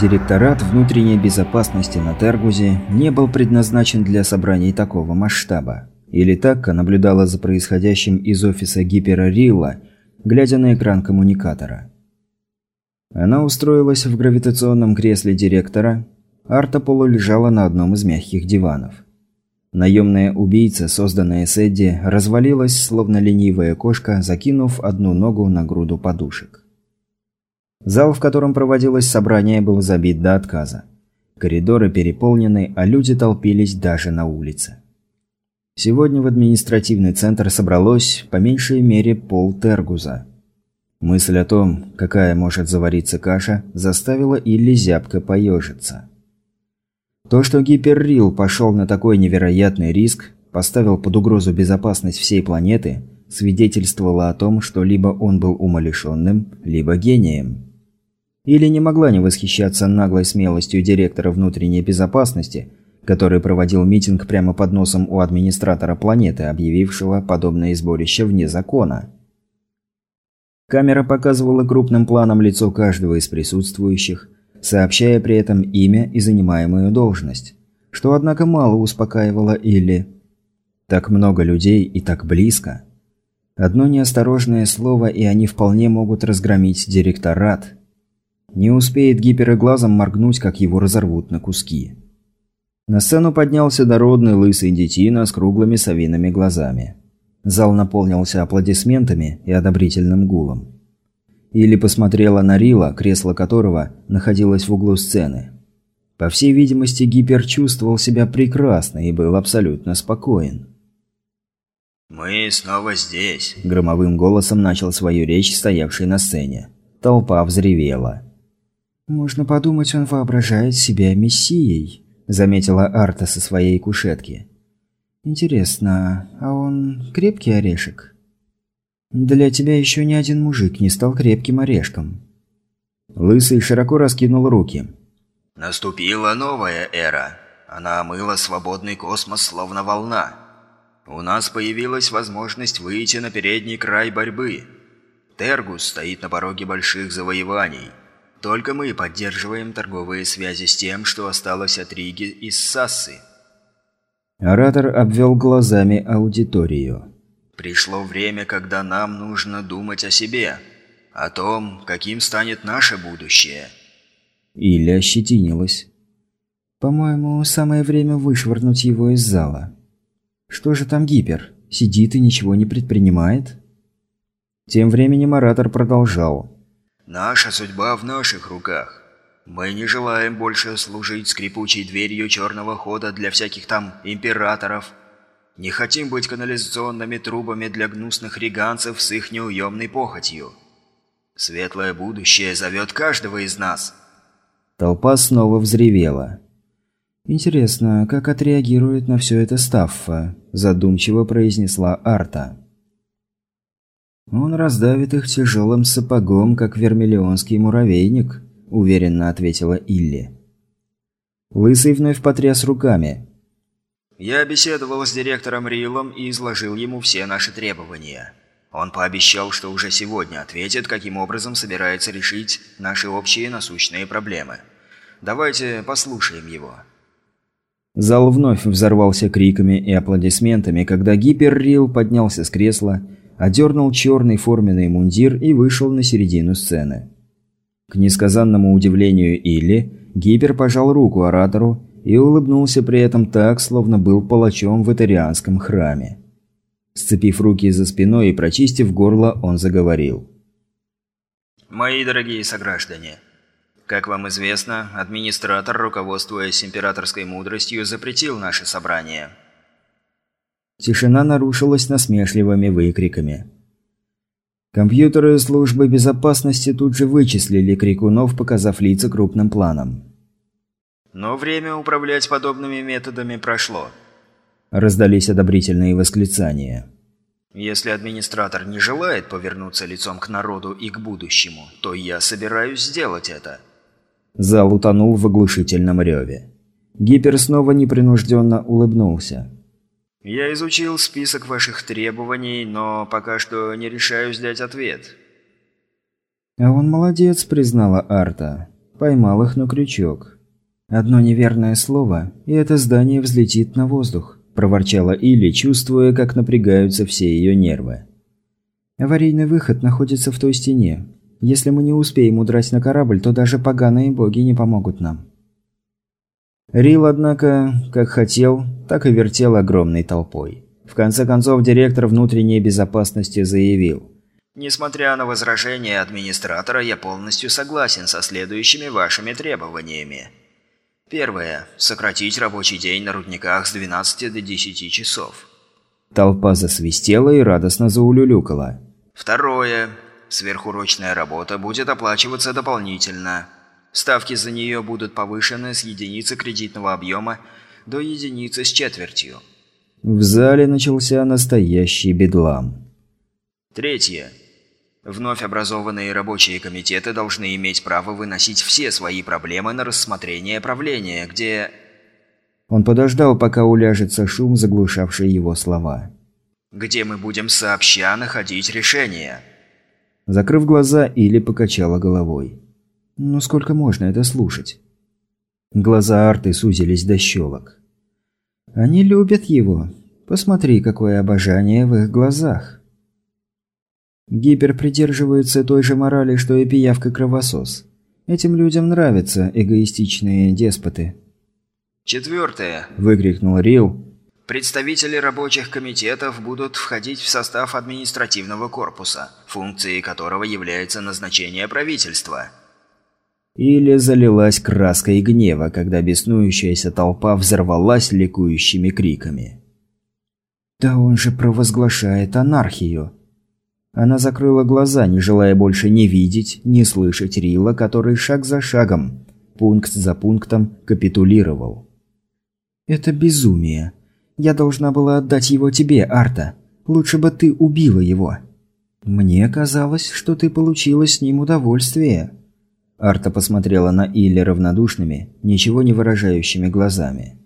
Директорат внутренней безопасности на Тергузе не был предназначен для собраний такого масштаба. Или Такка наблюдала за происходящим из офиса Гипера Рилла, глядя на экран коммуникатора. Она устроилась в гравитационном кресле директора, Арта полулежала на одном из мягких диванов. Наемная убийца, созданная Сэдди, развалилась, словно ленивая кошка, закинув одну ногу на груду подушек. Зал, в котором проводилось собрание, был забит до отказа. Коридоры переполнены, а люди толпились даже на улице. Сегодня в административный центр собралось, по меньшей мере, пол Тергуза. Мысль о том, какая может завариться каша, заставила Илли зябко поежиться. То, что Гиперрил пошел на такой невероятный риск, поставил под угрозу безопасность всей планеты, свидетельствовало о том, что либо он был умалишенным, либо гением. Или не могла не восхищаться наглой смелостью директора внутренней безопасности, который проводил митинг прямо под носом у администратора планеты, объявившего подобное сборище вне закона. Камера показывала крупным планом лицо каждого из присутствующих, сообщая при этом имя и занимаемую должность, что, однако, мало успокаивало Илли. Так много людей и так близко. Одно неосторожное слово, и они вполне могут разгромить директорат. Не успеет гипероглазом моргнуть, как его разорвут на куски. На сцену поднялся дородный лысый детина с круглыми совиными глазами. Зал наполнился аплодисментами и одобрительным гулом. Или посмотрела на Рила, кресло которого находилось в углу сцены. По всей видимости, Гипер чувствовал себя прекрасно и был абсолютно спокоен. «Мы снова здесь», – громовым голосом начал свою речь, стоявший на сцене. Толпа взревела. «Можно подумать, он воображает себя мессией», – заметила Арта со своей кушетки. «Интересно, а он крепкий орешек?» «Для тебя еще ни один мужик не стал крепким орешком». Лысый широко раскинул руки. «Наступила новая эра. Она омыла свободный космос, словно волна. У нас появилась возможность выйти на передний край борьбы. Тергус стоит на пороге больших завоеваний». Только мы поддерживаем торговые связи с тем, что осталось от Риги и Сассы. Оратор обвел глазами аудиторию. Пришло время, когда нам нужно думать о себе, о том, каким станет наше будущее. Иля ощетинилась. По-моему, самое время вышвырнуть его из зала. Что же там Гипер? Сидит и ничего не предпринимает? Тем временем оратор продолжал. Наша судьба в наших руках. Мы не желаем больше служить скрипучей дверью черного хода для всяких там императоров. Не хотим быть канализационными трубами для гнусных риганцев с их неуемной похотью. Светлое будущее зовет каждого из нас. Толпа снова взревела. «Интересно, как отреагирует на все это Стаффа?» – задумчиво произнесла Арта. «Он раздавит их тяжелым сапогом, как вермиллионский муравейник», – уверенно ответила Илли. Лысый вновь потряс руками. «Я беседовал с директором Рилом и изложил ему все наши требования. Он пообещал, что уже сегодня ответит, каким образом собирается решить наши общие насущные проблемы. Давайте послушаем его». Зал вновь взорвался криками и аплодисментами, когда Гиперрил поднялся с кресла одернул черный форменный мундир и вышел на середину сцены. К несказанному удивлению Илли, Гипер пожал руку оратору и улыбнулся при этом так, словно был палачом в этарианском храме. Сцепив руки за спиной и прочистив горло, он заговорил. «Мои дорогие сограждане, как вам известно, администратор, руководствуясь императорской мудростью, запретил наше собрание – Тишина нарушилась насмешливыми выкриками. Компьютеры службы безопасности тут же вычислили крикунов, показав лица крупным планом. «Но время управлять подобными методами прошло», – раздались одобрительные восклицания. «Если администратор не желает повернуться лицом к народу и к будущему, то я собираюсь сделать это». Зал утонул в оглушительном реве. Гипер снова непринужденно улыбнулся. «Я изучил список ваших требований, но пока что не решаюсь дать ответ». «А он молодец», — признала Арта. Поймал их на крючок. Одно неверное слово, и это здание взлетит на воздух, проворчала Илли, чувствуя, как напрягаются все ее нервы. Аварийный выход находится в той стене. Если мы не успеем удрать на корабль, то даже поганые боги не помогут нам. Рил, однако, как хотел, так и вертел огромной толпой. В конце концов, директор внутренней безопасности заявил. «Несмотря на возражения администратора, я полностью согласен со следующими вашими требованиями. Первое. Сократить рабочий день на рудниках с 12 до 10 часов. Толпа засвистела и радостно заулюлюкала. Второе. Сверхурочная работа будет оплачиваться дополнительно. Ставки за нее будут повышены с единицы кредитного объема до единицы с четвертью. В зале начался настоящий бедлам. Третье. Вновь образованные рабочие комитеты должны иметь право выносить все свои проблемы на рассмотрение правления, где... Он подождал, пока уляжется шум, заглушавший его слова. «Где мы будем сообща находить решение?» Закрыв глаза, Или покачала головой. «Ну сколько можно это слушать?» Глаза Арты сузились до щелок. «Они любят его. Посмотри, какое обожание в их глазах». Гипер придерживается той же морали, что и пиявка-кровосос. Этим людям нравятся эгоистичные деспоты. «Четвертое», – выкрикнул Рил. «Представители рабочих комитетов будут входить в состав административного корпуса, функцией которого является назначение правительства». Или залилась краской гнева, когда беснующаяся толпа взорвалась ликующими криками. «Да он же провозглашает анархию!» Она закрыла глаза, не желая больше ни видеть, ни слышать Рила, который шаг за шагом, пункт за пунктом капитулировал. «Это безумие. Я должна была отдать его тебе, Арта. Лучше бы ты убила его. Мне казалось, что ты получила с ним удовольствие». Арта посмотрела на Илли равнодушными, ничего не выражающими глазами.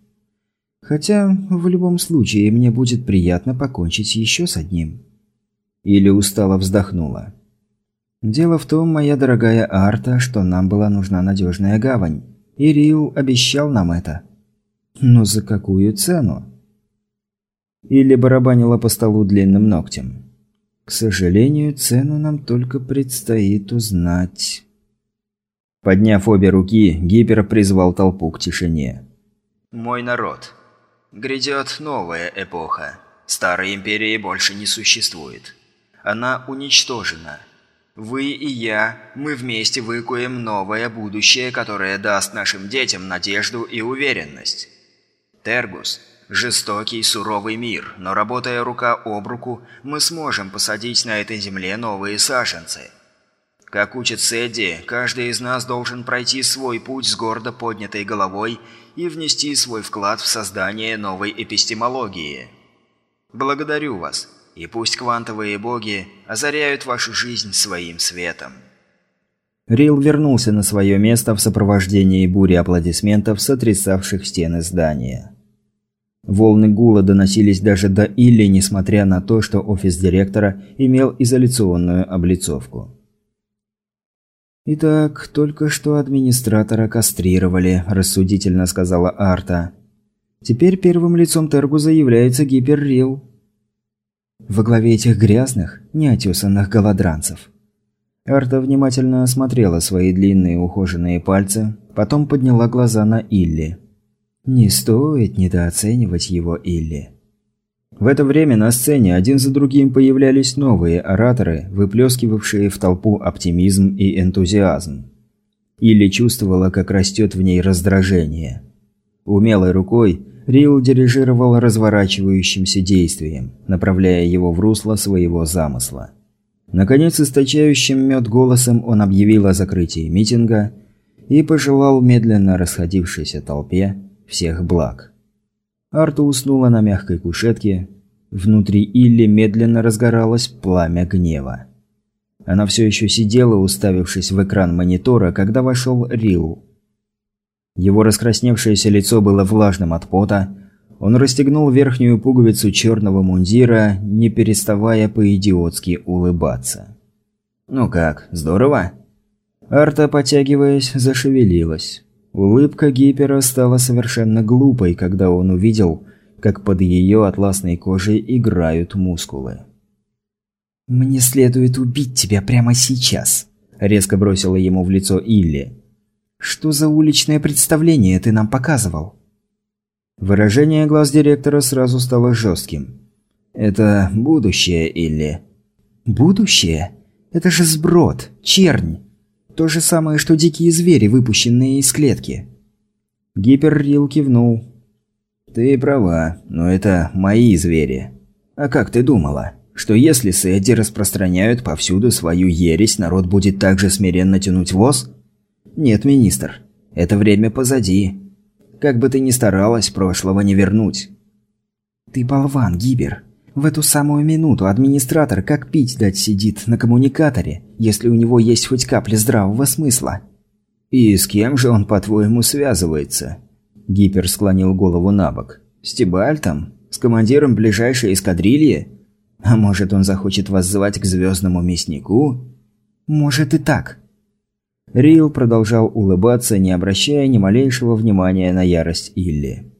«Хотя, в любом случае, мне будет приятно покончить еще с одним». Или устало вздохнула. «Дело в том, моя дорогая Арта, что нам была нужна надежная гавань. И Рил обещал нам это. Но за какую цену?» Или барабанила по столу длинным ногтем. «К сожалению, цену нам только предстоит узнать». Подняв обе руки, Гипер призвал толпу к тишине. «Мой народ. Грядет новая эпоха. Старой империи больше не существует. Она уничтожена. Вы и я, мы вместе выкуем новое будущее, которое даст нашим детям надежду и уверенность. Тергус – жестокий, суровый мир, но работая рука об руку, мы сможем посадить на этой земле новые саженцы. Как учит Сэдди, каждый из нас должен пройти свой путь с гордо поднятой головой и внести свой вклад в создание новой эпистемологии. Благодарю вас – и пусть квантовые боги озаряют вашу жизнь своим светом. Рил вернулся на свое место в сопровождении бури аплодисментов, сотрясавших стены здания. Волны гула доносились даже до Илли, несмотря на то, что офис директора имел изоляционную облицовку. «Итак, только что администратора кастрировали», – рассудительно сказала Арта. «Теперь первым лицом Тергуза является Гиперрил». Во главе этих грязных, неотесанных голодранцев. Арта внимательно осмотрела свои длинные ухоженные пальцы, потом подняла глаза на Илли. Не стоит недооценивать его Илли. В это время на сцене один за другим появлялись новые ораторы, выплескивавшие в толпу оптимизм и энтузиазм. Илли чувствовала, как растет в ней раздражение. Умелой рукой Рил дирижировал разворачивающимся действием, направляя его в русло своего замысла. Наконец, источающим мед голосом он объявил о закрытии митинга и пожелал медленно расходившейся толпе всех благ. Арта уснула на мягкой кушетке. Внутри Илли медленно разгоралось пламя гнева. Она все еще сидела, уставившись в экран монитора, когда вошел Рил. Его раскрасневшееся лицо было влажным от пота. Он расстегнул верхнюю пуговицу черного мундира, не переставая по-идиотски улыбаться. «Ну как, здорово?» Арта, потягиваясь, зашевелилась. Улыбка Гипера стала совершенно глупой, когда он увидел, как под ее атласной кожей играют мускулы. «Мне следует убить тебя прямо сейчас», – резко бросила ему в лицо Илли. «Что за уличное представление ты нам показывал?» Выражение глаз директора сразу стало жестким. «Это будущее, Илли». «Будущее? Это же сброд, чернь. То же самое, что дикие звери, выпущенные из клетки». Гиперрил кивнул. «Ты права, но это мои звери. А как ты думала?» Что если Сэдди распространяют повсюду свою ересь, народ будет также смиренно тянуть воз? Нет, министр. Это время позади. Как бы ты ни старалась, прошлого не вернуть. Ты болван, Гибер. В эту самую минуту администратор как пить дать сидит на коммуникаторе, если у него есть хоть капля здравого смысла. И с кем же он, по-твоему, связывается? Гипер склонил голову на бок. С Тибальтом? С командиром ближайшей эскадрильи? А может, он захочет вас звать к звездному мяснику? Может и так. Рил продолжал улыбаться, не обращая ни малейшего внимания на ярость Илли.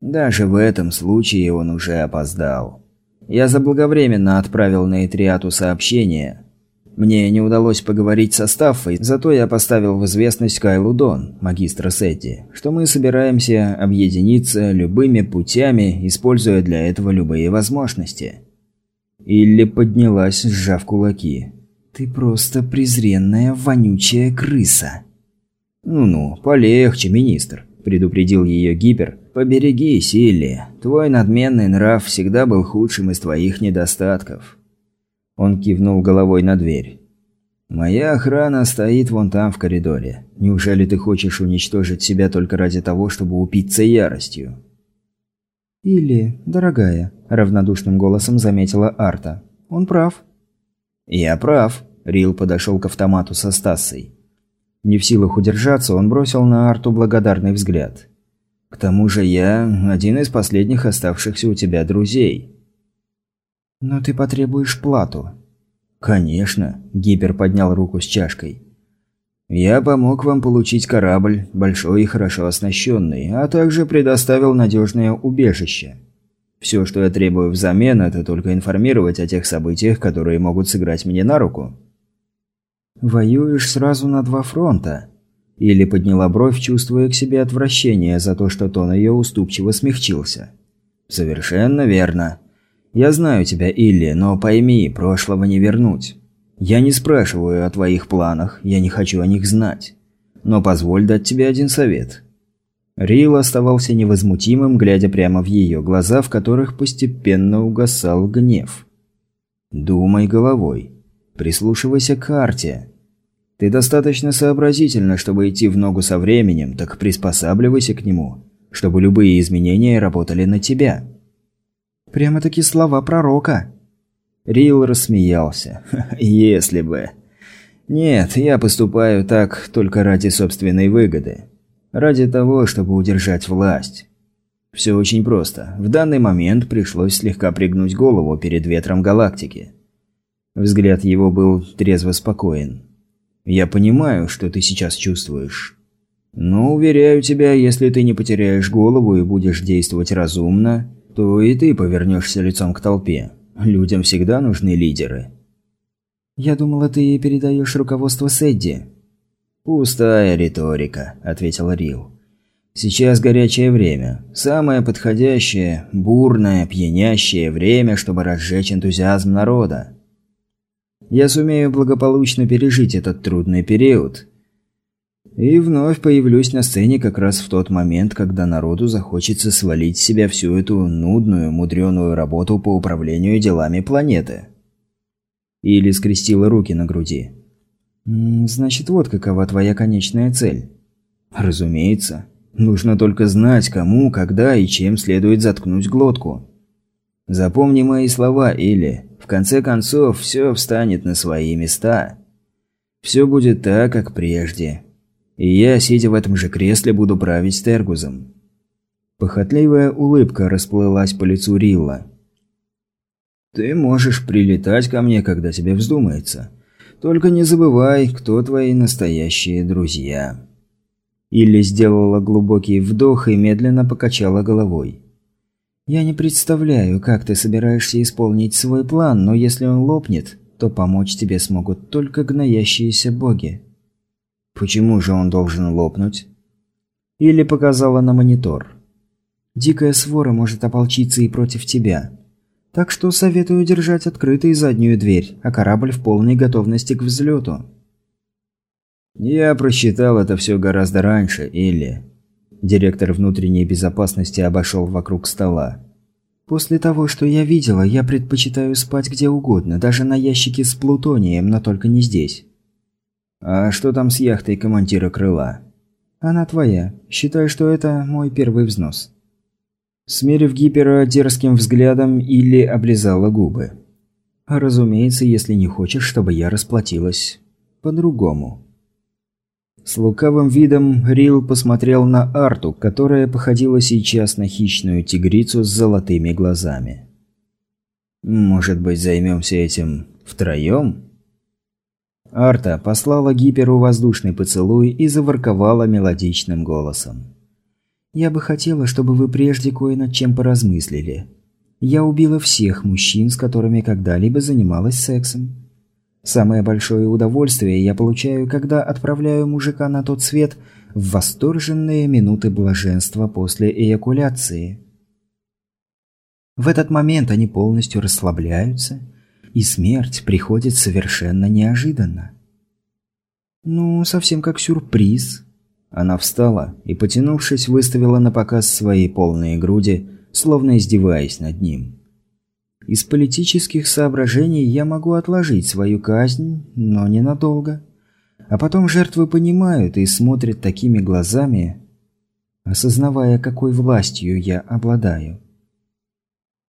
Даже в этом случае он уже опоздал. Я заблаговременно отправил на Этриату сообщение. Мне не удалось поговорить со Стаффой, зато я поставил в известность Кайлу Дон, магистра Сетти, что мы собираемся объединиться любыми путями, используя для этого любые возможности. Илли поднялась, сжав кулаки. «Ты просто презренная, вонючая крыса!» «Ну-ну, полегче, министр», – предупредил ее Гипер. «Поберегись, Илли. Твой надменный нрав всегда был худшим из твоих недостатков». Он кивнул головой на дверь. «Моя охрана стоит вон там в коридоре. Неужели ты хочешь уничтожить себя только ради того, чтобы упиться яростью?» «Или, дорогая», – равнодушным голосом заметила Арта. «Он прав». «Я прав», – Рил подошел к автомату со Стассой. Не в силах удержаться, он бросил на Арту благодарный взгляд. «К тому же я один из последних оставшихся у тебя друзей». «Но ты потребуешь плату». «Конечно», – Гипер поднял руку с чашкой. Я помог вам получить корабль, большой и хорошо оснащенный, а также предоставил надежное убежище. Все, что я требую взамен, это только информировать о тех событиях, которые могут сыграть мне на руку. Воюешь сразу на два фронта. Или подняла бровь, чувствуя к себе отвращение за то, что тон ее уступчиво смягчился. Совершенно верно. Я знаю тебя, Илли, но пойми, прошлого не вернуть. Я не спрашиваю о твоих планах, я не хочу о них знать. Но позволь дать тебе один совет». Рил оставался невозмутимым, глядя прямо в ее глаза, в которых постепенно угасал гнев. «Думай головой. Прислушивайся к карте. Ты достаточно сообразительна, чтобы идти в ногу со временем, так приспосабливайся к нему, чтобы любые изменения работали на тебя». «Прямо-таки слова пророка», Рил рассмеялся. «Если бы...» «Нет, я поступаю так только ради собственной выгоды. Ради того, чтобы удержать власть. Все очень просто. В данный момент пришлось слегка пригнуть голову перед ветром галактики». Взгляд его был трезво спокоен. «Я понимаю, что ты сейчас чувствуешь. Но, уверяю тебя, если ты не потеряешь голову и будешь действовать разумно, то и ты повернешься лицом к толпе. Людям всегда нужны лидеры. Я думала, ты передаешь руководство Сэдди. Пустая риторика, ответил Рил. Сейчас горячее время. Самое подходящее, бурное, пьянящее время, чтобы разжечь энтузиазм народа. Я сумею благополучно пережить этот трудный период. И вновь появлюсь на сцене как раз в тот момент, когда народу захочется свалить с себя всю эту нудную, мудреную работу по управлению делами планеты. Или скрестила руки на груди. «Значит, вот какова твоя конечная цель». «Разумеется. Нужно только знать, кому, когда и чем следует заткнуть глотку. Запомни мои слова, Или. В конце концов, все встанет на свои места. Все будет так, как прежде. И я, сидя в этом же кресле, буду править Тергузом. Похотливая улыбка расплылась по лицу Рилла. «Ты можешь прилетать ко мне, когда тебе вздумается. Только не забывай, кто твои настоящие друзья». Илли сделала глубокий вдох и медленно покачала головой. «Я не представляю, как ты собираешься исполнить свой план, но если он лопнет, то помочь тебе смогут только гноящиеся боги». «Почему же он должен лопнуть?» Или показала на монитор. «Дикая свора может ополчиться и против тебя. Так что советую держать открытой заднюю дверь, а корабль в полной готовности к взлету». «Я просчитал это все гораздо раньше, Или...» Директор внутренней безопасности обошел вокруг стола. «После того, что я видела, я предпочитаю спать где угодно, даже на ящике с плутонием, но только не здесь». «А что там с яхтой командира крыла?» «Она твоя. Считай, что это мой первый взнос». Смерив Гипера дерзким взглядом, Илли облизала губы. «Разумеется, если не хочешь, чтобы я расплатилась по-другому». С лукавым видом Рил посмотрел на Арту, которая походила сейчас на хищную тигрицу с золотыми глазами. «Может быть, займемся этим втроем?» Арта послала Гиперу воздушный поцелуй и заворковала мелодичным голосом. «Я бы хотела, чтобы вы прежде кое над чем поразмыслили. Я убила всех мужчин, с которыми когда-либо занималась сексом. Самое большое удовольствие я получаю, когда отправляю мужика на тот свет в восторженные минуты блаженства после эякуляции. В этот момент они полностью расслабляются, и смерть приходит совершенно неожиданно. Ну, совсем как сюрприз. Она встала и, потянувшись, выставила на показ свои полные груди, словно издеваясь над ним. Из политических соображений я могу отложить свою казнь, но ненадолго. А потом жертвы понимают и смотрят такими глазами, осознавая, какой властью я обладаю.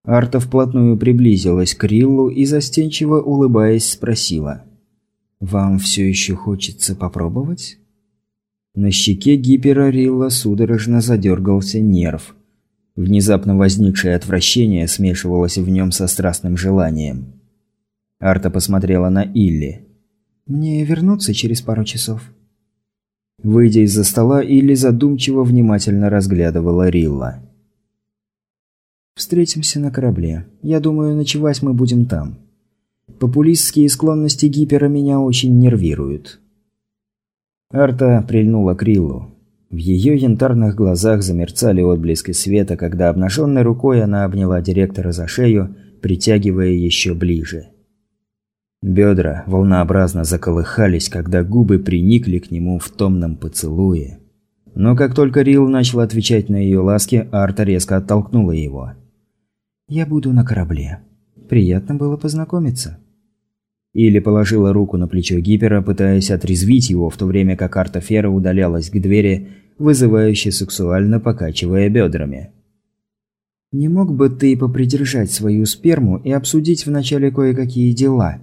Арта вплотную приблизилась к Риллу и, застенчиво улыбаясь, спросила. «Вам все еще хочется попробовать?» На щеке Гипера Рилла судорожно задергался нерв – Внезапно возникшее отвращение смешивалось в нем со страстным желанием. Арта посмотрела на Илли. «Мне вернуться через пару часов?» Выйдя из-за стола, Илли задумчиво внимательно разглядывала Рилла. «Встретимся на корабле. Я думаю, ночевать мы будем там. Популистские склонности Гипера меня очень нервируют». Арта прильнула к Риллу. В ее янтарных глазах замерцали отблески света, когда обнаженной рукой она обняла директора за шею, притягивая еще ближе. Бедра волнообразно заколыхались, когда губы приникли к нему в томном поцелуе. Но как только Рил начал отвечать на ее ласки, Арта резко оттолкнула его. «Я буду на корабле. Приятно было познакомиться». Или положила руку на плечо Гипера, пытаясь отрезвить его, в то время как Арта Фера удалялась к двери, вызывающе сексуально покачивая бедрами. «Не мог бы ты попридержать свою сперму и обсудить вначале кое-какие дела?»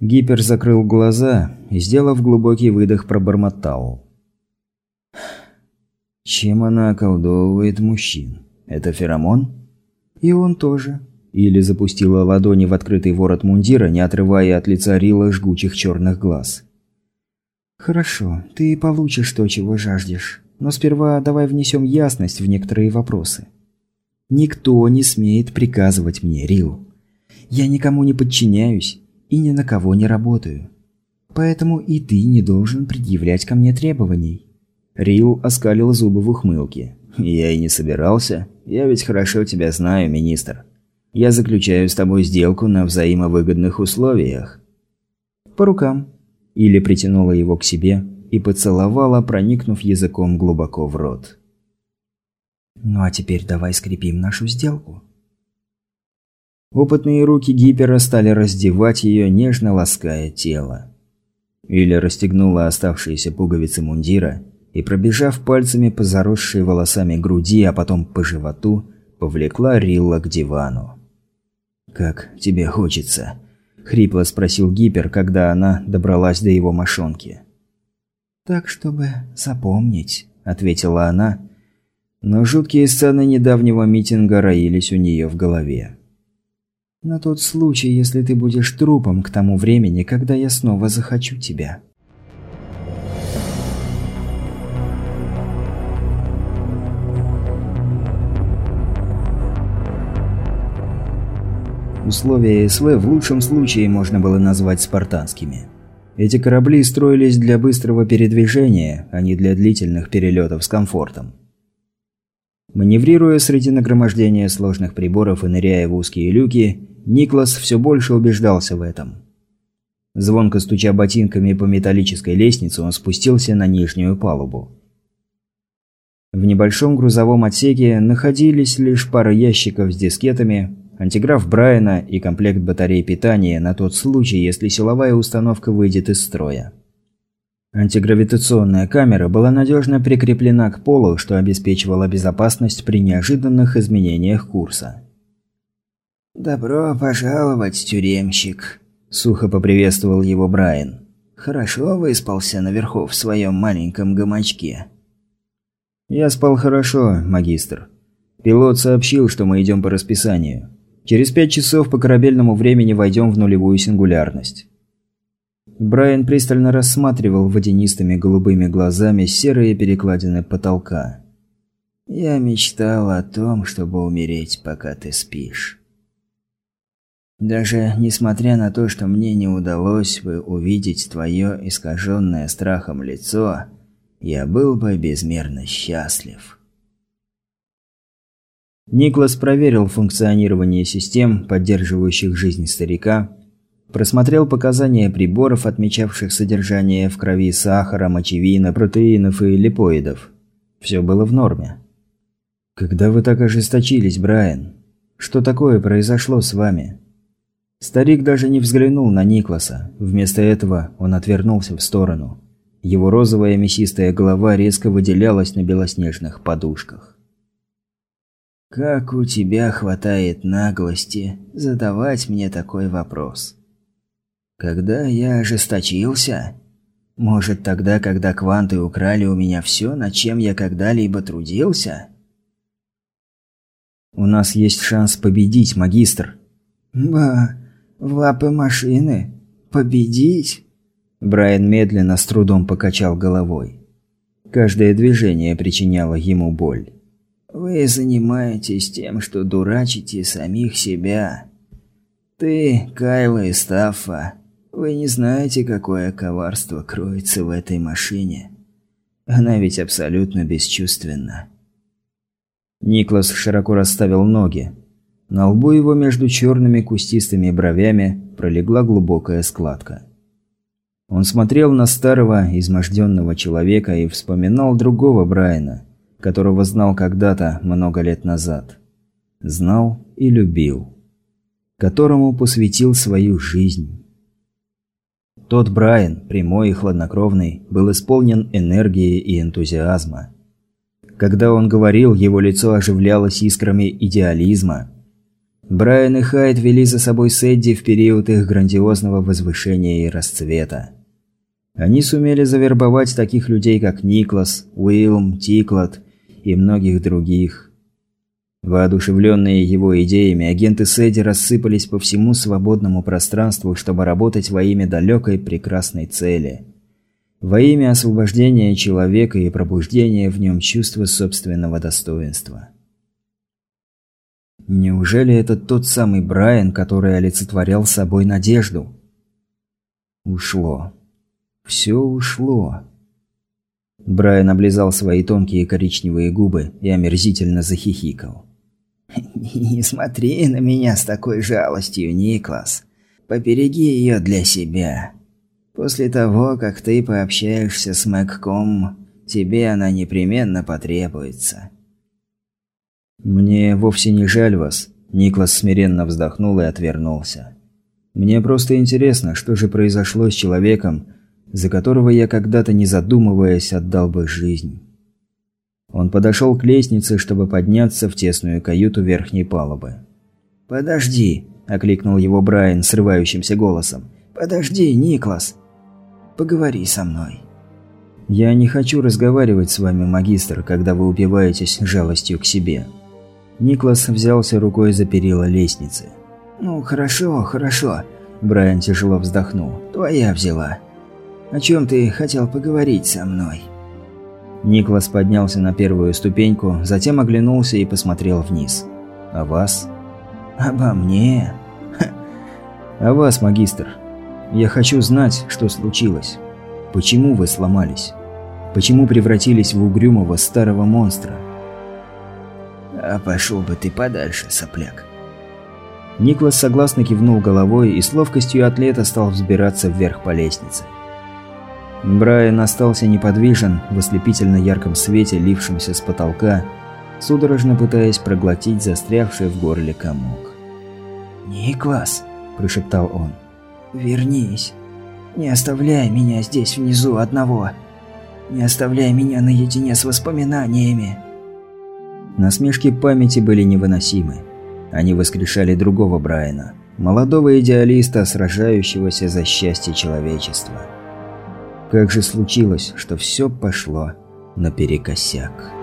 Гипер закрыл глаза и, сделав глубокий выдох, пробормотал. «Чем она околдовывает мужчин? Это феромон?» «И он тоже», или запустила ладони в открытый ворот мундира, не отрывая от лица Рила жгучих черных глаз. «Хорошо, ты получишь то, чего жаждешь. Но сперва давай внесем ясность в некоторые вопросы. Никто не смеет приказывать мне, Рил. Я никому не подчиняюсь и ни на кого не работаю. Поэтому и ты не должен предъявлять ко мне требований». Рил оскалил зубы в ухмылке. «Я и не собирался. Я ведь хорошо тебя знаю, министр». Я заключаю с тобой сделку на взаимовыгодных условиях». «По рукам». Или притянула его к себе и поцеловала, проникнув языком глубоко в рот. «Ну а теперь давай скрепим нашу сделку». Опытные руки Гипера стали раздевать ее, нежно лаская тело. Или расстегнула оставшиеся пуговицы мундира и, пробежав пальцами по заросшей волосами груди, а потом по животу, повлекла Рилла к дивану. «Как тебе хочется?» – хрипло спросил Гипер, когда она добралась до его мошонки. «Так, чтобы запомнить», – ответила она, но жуткие сцены недавнего митинга роились у нее в голове. На тот случай, если ты будешь трупом к тому времени, когда я снова захочу тебя. Условия СВ в лучшем случае можно было назвать спартанскими. Эти корабли строились для быстрого передвижения, а не для длительных перелетов с комфортом. Маневрируя среди нагромождения сложных приборов и ныряя в узкие люки, Никлас все больше убеждался в этом. Звонко стуча ботинками по металлической лестнице, он спустился на нижнюю палубу. В небольшом грузовом отсеке находились лишь пара ящиков с дискетами, антиграф Брайана и комплект батарей питания на тот случай, если силовая установка выйдет из строя. Антигравитационная камера была надежно прикреплена к полу, что обеспечивало безопасность при неожиданных изменениях курса. «Добро пожаловать, тюремщик», – сухо поприветствовал его Брайан. «Хорошо выспался наверху в своем маленьком гамачке». «Я спал хорошо, магистр. Пилот сообщил, что мы идем по расписанию. Через пять часов по корабельному времени войдем в нулевую сингулярность». Брайан пристально рассматривал водянистыми голубыми глазами серые перекладины потолка. «Я мечтал о том, чтобы умереть, пока ты спишь. Даже несмотря на то, что мне не удалось бы увидеть твое искаженное страхом лицо, я был бы безмерно счастлив». Никлас проверил функционирование систем, поддерживающих жизнь старика, просмотрел показания приборов, отмечавших содержание в крови сахара, мочевина, протеинов и липоидов. Все было в норме. «Когда вы так ожесточились, Брайан? Что такое произошло с вами?» Старик даже не взглянул на Никласа. Вместо этого он отвернулся в сторону. Его розовая мясистая голова резко выделялась на белоснежных подушках. «Как у тебя хватает наглости задавать мне такой вопрос?» «Когда я ожесточился?» «Может, тогда, когда кванты украли у меня все, над чем я когда-либо трудился?» «У нас есть шанс победить, магистр». «Ба, в лапы машины? Победить?» Брайан медленно, с трудом покачал головой. Каждое движение причиняло ему боль. Вы занимаетесь тем, что дурачите самих себя. Ты, Кайла и Стаффа, вы не знаете, какое коварство кроется в этой машине. Она ведь абсолютно бесчувственна. Никлас широко расставил ноги. На лбу его между черными кустистыми бровями пролегла глубокая складка. Он смотрел на старого, изможденного человека и вспоминал другого Брайана – которого знал когда-то, много лет назад. Знал и любил. Которому посвятил свою жизнь. Тот Брайан, прямой и хладнокровный, был исполнен энергии и энтузиазма. Когда он говорил, его лицо оживлялось искрами идеализма. Брайан и Хайд вели за собой Сэдди в период их грандиозного возвышения и расцвета. Они сумели завербовать таких людей, как Никлас, Уилм, Тиклот и многих других. Воодушевленные его идеями, агенты Сэдди рассыпались по всему свободному пространству, чтобы работать во имя далекой прекрасной цели. Во имя освобождения человека и пробуждения в нем чувства собственного достоинства. Неужели это тот самый Брайан, который олицетворял собой надежду? Ушло. Все ушло. Брайан облизал свои тонкие коричневые губы и омерзительно захихикал. «Не смотри на меня с такой жалостью, Никлас. Побереги ее для себя. После того, как ты пообщаешься с Мэгком, тебе она непременно потребуется». «Мне вовсе не жаль вас», – Никлас смиренно вздохнул и отвернулся. «Мне просто интересно, что же произошло с человеком, за которого я когда-то, не задумываясь, отдал бы жизнь. Он подошел к лестнице, чтобы подняться в тесную каюту верхней палубы. «Подожди!» – окликнул его Брайан срывающимся голосом. «Подожди, Никлас! Поговори со мной!» «Я не хочу разговаривать с вами, магистр, когда вы упиваетесь жалостью к себе». Никлас взялся рукой за перила лестницы. «Ну, хорошо, хорошо», – Брайан тяжело вздохнул. «Твоя взяла. О чем ты хотел поговорить со мной?» Никлас поднялся на первую ступеньку, затем оглянулся и посмотрел вниз. «А вас?» «Обо мне?» «А вас, магистр. Я хочу знать, что случилось. Почему вы сломались? Почему превратились в угрюмого старого монстра?» «А пошел бы ты подальше, сопляк». Никлас согласно кивнул головой и с ловкостью атлета стал взбираться вверх по лестнице. Брайан остался неподвижен в ослепительно ярком свете, лившемся с потолка, судорожно пытаясь проглотить застрявший в горле комок. «Никлас», – прошептал он, – «вернись. Не оставляй меня здесь внизу одного. Не оставляй меня наедине с воспоминаниями». Насмешки памяти были невыносимы. Они воскрешали другого Брайана, молодого идеалиста, сражающегося за счастье человечества. Как же случилось, что все пошло наперекосяк.